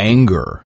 anger.